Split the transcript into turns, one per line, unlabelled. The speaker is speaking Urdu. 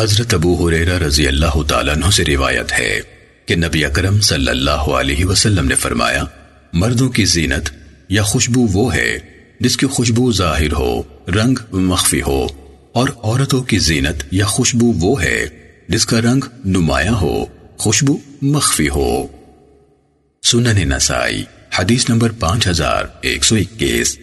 حضرت ابو حریرہ رضی اللہ تعالیٰ عنہ سے روایت ہے کہ نبی اکرم صلی اللہ علیہ وسلم نے فرمایا، مردوں کی زینت یا خوشبو وہ ہے جس کی خوشبو ظاہر ہو، رنگ مخفی ہو، اور عورتوں کی زینت یا خوشبو وہ ہے جس کا رنگ نمایاں ہو، خوشبو مخفی ہو۔ سنن نسائی، حدیث نمبر پانچ ہزار ایک سو اکیس۔